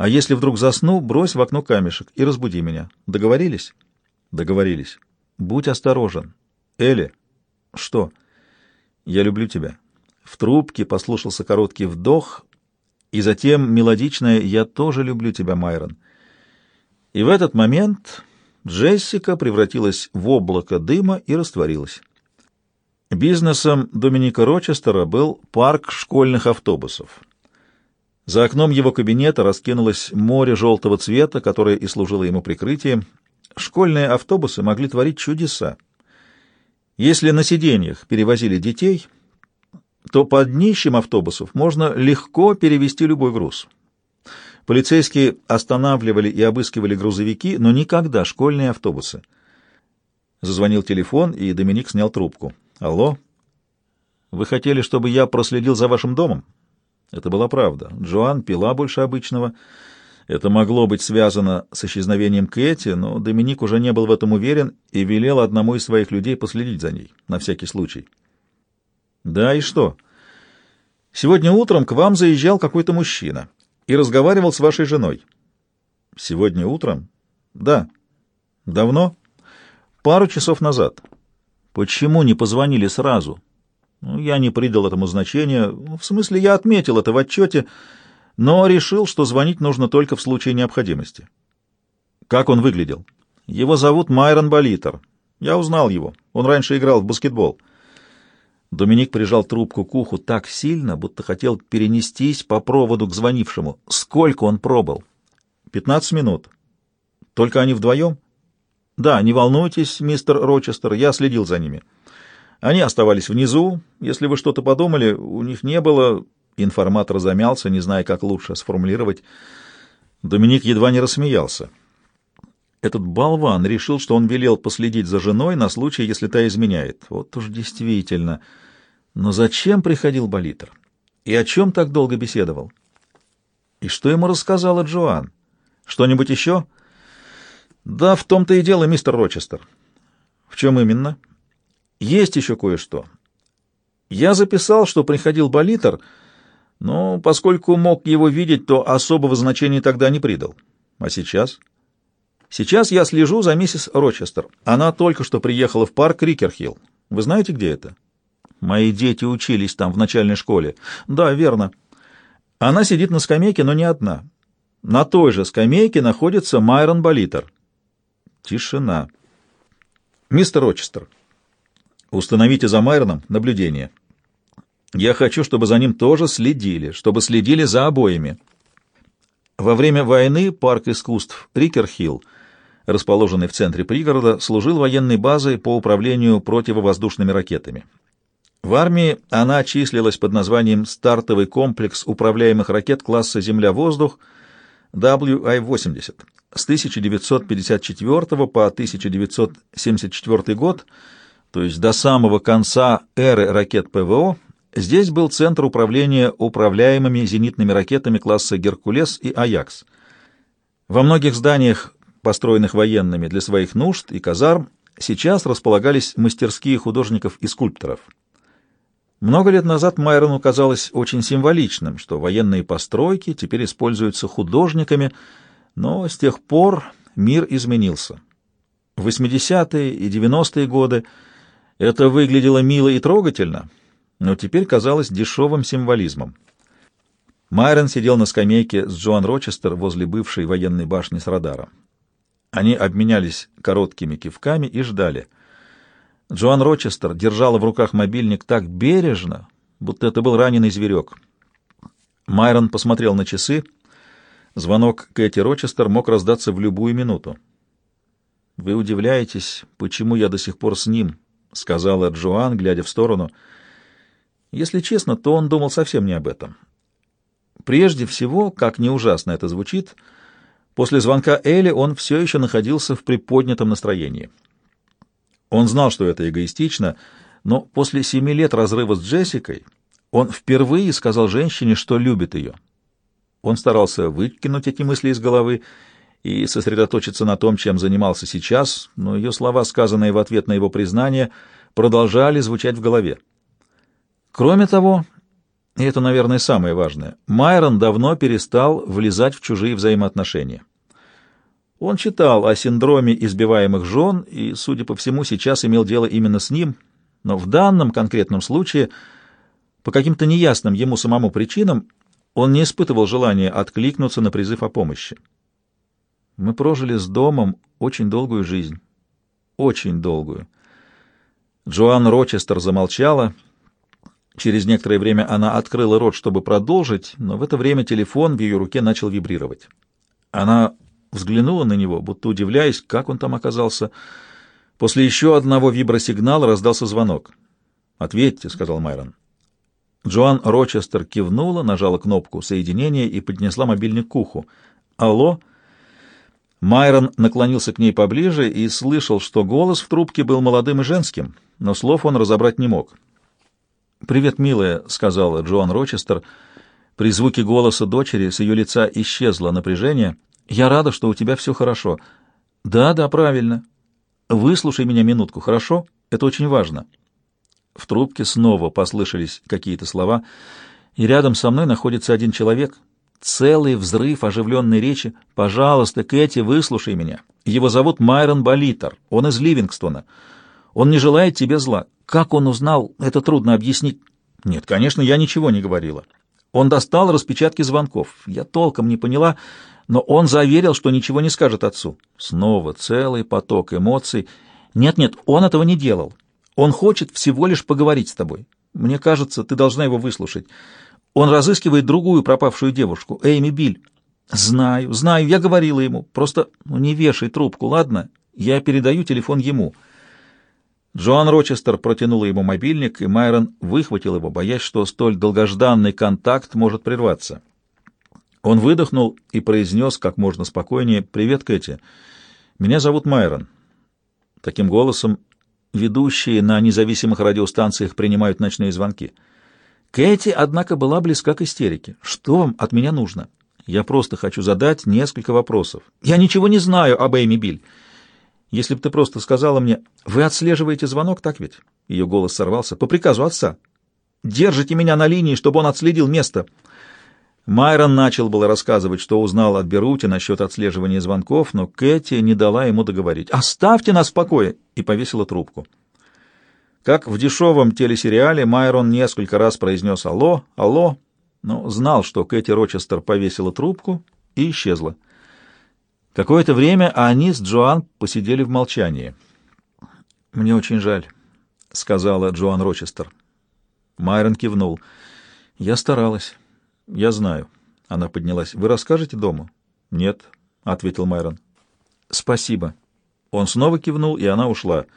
А если вдруг засну, брось в окно камешек и разбуди меня. Договорились? Договорились. Будь осторожен. Элли. Что? Я люблю тебя. В трубке послушался короткий вдох, и затем мелодичное «Я тоже люблю тебя, Майрон». И в этот момент Джессика превратилась в облако дыма и растворилась. Бизнесом Доминика Рочестера был парк школьных автобусов. За окном его кабинета раскинулось море желтого цвета, которое и служило ему прикрытием. Школьные автобусы могли творить чудеса. Если на сиденьях перевозили детей, то под днищем автобусов можно легко перевести любой груз. Полицейские останавливали и обыскивали грузовики, но никогда школьные автобусы. Зазвонил телефон, и Доминик снял трубку. «Алло? Вы хотели, чтобы я проследил за вашим домом?» Это была правда. Джоан пила больше обычного. Это могло быть связано с исчезновением Кэти, но Доминик уже не был в этом уверен и велел одному из своих людей последить за ней, на всякий случай. «Да, и что?» «Сегодня утром к вам заезжал какой-то мужчина и разговаривал с вашей женой». «Сегодня утром?» «Да». «Давно?» «Пару часов назад». «Почему не позвонили сразу?» Ну, я не придал этому значения. В смысле, я отметил это в отчете, но решил, что звонить нужно только в случае необходимости. Как он выглядел? Его зовут Майрон Болитер. Я узнал его. Он раньше играл в баскетбол. Доминик прижал трубку к уху так сильно, будто хотел перенестись по проводу к звонившему. Сколько он пробыл? Пятнадцать минут. Только они вдвоем? Да, не волнуйтесь, мистер Рочестер, я следил за ними. Они оставались внизу. Если вы что-то подумали, у них не было... Информатор замялся, не зная, как лучше сформулировать. Доминик едва не рассмеялся. Этот болван решил, что он велел последить за женой на случай, если та изменяет. Вот уж действительно. Но зачем приходил Болитер? И о чем так долго беседовал? И что ему рассказала Джоан? Что-нибудь еще? Да, в том-то и дело, мистер Рочестер. В чем именно? — есть еще кое-что. Я записал, что приходил Болитер, но поскольку мог его видеть, то особого значения тогда не придал. А сейчас? Сейчас я слежу за миссис Рочестер. Она только что приехала в парк Рикерхилл. Вы знаете, где это? Мои дети учились там, в начальной школе. Да, верно. Она сидит на скамейке, но не одна. На той же скамейке находится Майрон Болитер. Тишина. Мистер Рочестер, Установите за Майроном наблюдение. Я хочу, чтобы за ним тоже следили, чтобы следили за обоими. Во время войны парк искусств Рикерхилл, расположенный в центре пригорода, служил военной базой по управлению противовоздушными ракетами. В армии она числилась под названием «Стартовый комплекс управляемых ракет класса «Земля-воздух» WI-80. С 1954 по 1974 год – то есть до самого конца эры ракет ПВО, здесь был центр управления управляемыми зенитными ракетами класса «Геркулес» и «Аякс». Во многих зданиях, построенных военными для своих нужд и казарм, сейчас располагались мастерские художников и скульпторов. Много лет назад Майрону казалось очень символичным, что военные постройки теперь используются художниками, но с тех пор мир изменился. В 80-е и 90-е годы это выглядело мило и трогательно, но теперь казалось дешевым символизмом. Майрон сидел на скамейке с Джоан Рочестер возле бывшей военной башни с радаром. Они обменялись короткими кивками и ждали. Джоан Рочестер держала в руках мобильник так бережно, будто это был раненый зверек. Майрон посмотрел на часы. Звонок Кэти Рочестер мог раздаться в любую минуту. «Вы удивляетесь, почему я до сих пор с ним?» — сказала Джоан, глядя в сторону. Если честно, то он думал совсем не об этом. Прежде всего, как не ужасно это звучит, после звонка Элли он все еще находился в приподнятом настроении. Он знал, что это эгоистично, но после семи лет разрыва с Джессикой он впервые сказал женщине, что любит ее. Он старался выкинуть эти мысли из головы и сосредоточиться на том, чем занимался сейчас, но ее слова, сказанные в ответ на его признание, продолжали звучать в голове. Кроме того, И это, наверное, самое важное. Майрон давно перестал влезать в чужие взаимоотношения. Он читал о синдроме избиваемых жен и, судя по всему, сейчас имел дело именно с ним, но в данном конкретном случае, по каким-то неясным ему самому причинам, он не испытывал желания откликнуться на призыв о помощи. Мы прожили с домом очень долгую жизнь. Очень долгую. Джоан Рочестер замолчала. Через некоторое время она открыла рот, чтобы продолжить, но в это время телефон в ее руке начал вибрировать. Она взглянула на него, будто удивляясь, как он там оказался. После еще одного вибросигнала раздался звонок. «Ответьте», — сказал Майрон. Джоан Рочестер кивнула, нажала кнопку соединения и поднесла мобильник к уху. «Алло?» Майрон наклонился к ней поближе и слышал, что голос в трубке был молодым и женским, но слов он разобрать не мог. «Привет, милая», — сказала Джоан Рочестер. При звуке голоса дочери с ее лица исчезло напряжение — я рада, что у тебя все хорошо. Да, да, правильно. Выслушай меня минутку, хорошо? Это очень важно. В трубке снова послышались какие-то слова, и рядом со мной находится один человек. Целый взрыв оживленной речи. Пожалуйста, Кэти, выслушай меня. Его зовут Майрон Болитер. Он из Ливингстона. Он не желает тебе зла. Как он узнал, это трудно объяснить. Нет, конечно, я ничего не говорила. Он достал распечатки звонков. Я толком не поняла, но он заверил, что ничего не скажет отцу. Снова целый поток эмоций. Нет-нет, он этого не делал. Он хочет всего лишь поговорить с тобой. Мне кажется, ты должна его выслушать. Он разыскивает другую пропавшую девушку, Эйми Биль. Знаю, знаю, я говорила ему. Просто ну, не вешай трубку, ладно? Я передаю телефон ему. Джоан Рочестер протянула ему мобильник, и Майрон выхватил его, боясь, что столь долгожданный контакт может прерваться. Он выдохнул и произнес как можно спокойнее «Привет, Кэти. Меня зовут Майрон». Таким голосом ведущие на независимых радиостанциях принимают ночные звонки. Кэти, однако, была близка к истерике. «Что вам от меня нужно?» «Я просто хочу задать несколько вопросов». «Я ничего не знаю об Эйми Биль. Если бы ты просто сказала мне, вы отслеживаете звонок, так ведь?» Ее голос сорвался. «По приказу отца. Держите меня на линии, чтобы он отследил место». Майрон начал было рассказывать, что узнал от Берути насчет отслеживания звонков, но Кэти не дала ему договорить. «Оставьте нас в покое!» и повесила трубку. Как в дешевом телесериале, Майрон несколько раз произнес «Алло, алло», но знал, что Кэти Рочестер повесила трубку и исчезла. Какое-то время они с Джоан посидели в молчании. «Мне очень жаль», — сказала Джоан Рочестер. Майрон кивнул. «Я старалась». «Я знаю». Она поднялась. «Вы расскажете дома?» «Нет», — ответил Майрон. «Спасибо». Он снова кивнул, и она ушла. «Спасибо».